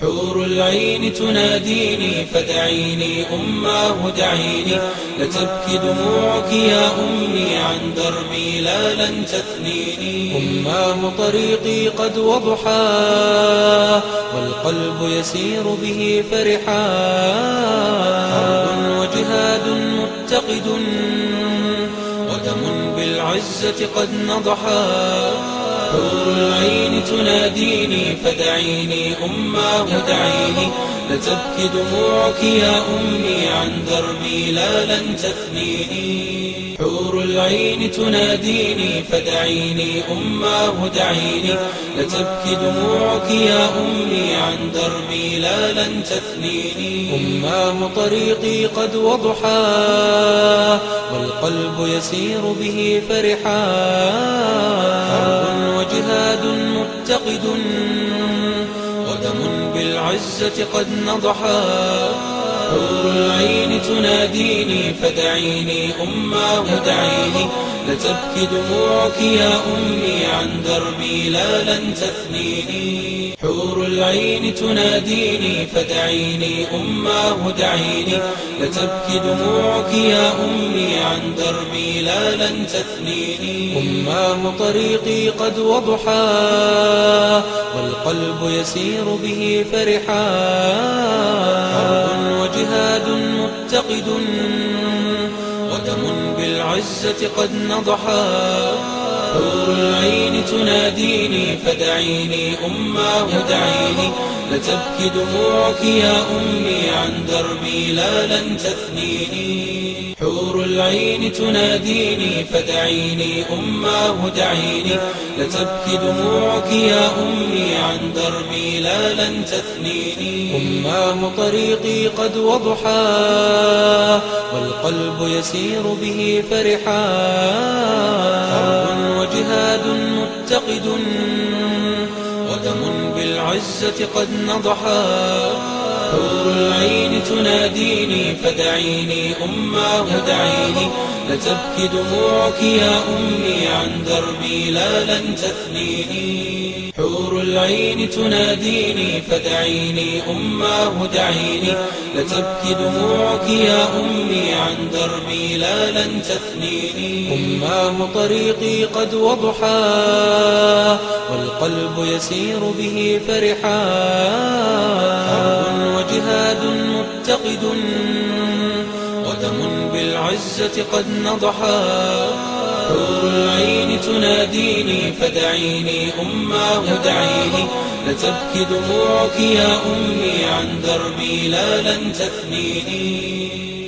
حور العين تناديني فدعيني أماه دعيني لتبكي دموعك يا أمي عن دربي لا لن تثنيني. أماه طريقي قد وضحا والقلب يسير به فرحا. حرب وجهاد متقد ودم بالعزة قد نضحا. حور العين تناديني فدعيني أماه دعيني لتبكي دموعك يا أمي عن دربي لا لن تثنيني حور العين تناديني فدعيني أماه دعيني لتبكي دموعك يا أمي عن دربي لا لن تثنيني أماه طريقي قد وضحا والقلب يسير به فرحا. وجهاد متقد ودم بالعزة قد نضحا حور العين تناديني فدعيني أماه دعيني لتبكي دموعك يا أمي عن دربي لا لن تثنيني. حور العين تناديني فدعيني أماه دعيني لتبكي دموعك يا أمي عن دربي لا لن تثنيني. أماه طريقي قد وضحا والقلب يسير به فرحا. حرب وجهاد متقد ودم بالعزة قد نضحا. حور العين تناديني فدعيني أماه دعيني لتبكي دموعك يا أمي عن دربي لا لن تثنيني. حور العين تناديني فدعيني أماه دعيني لتبكي دموعك يا أمي عن دربي لا لن تثنيني. أماه طريقي قد وضحا والقلب يسير به فرحا. متقد ودم بالعزة قد نضحا حور العين تناديني فدعيني أماه دعيني. لتبكي دموعك يا أمي عن دربي لا لن تثنيني حور العين تناديني فدعيني أماه دعيني لتبكي دموعك يا أمي عن دربي لا لن تثنيني. أماه طريقي قد وضحا والقلب يسير به فرحا. حرب وجهاد متقد ودم بالعزة قد نضحا. العين تناديني فدعيني أماه دعيني لتبكي دموعك يا أمي عن دربي لا لن تثنيني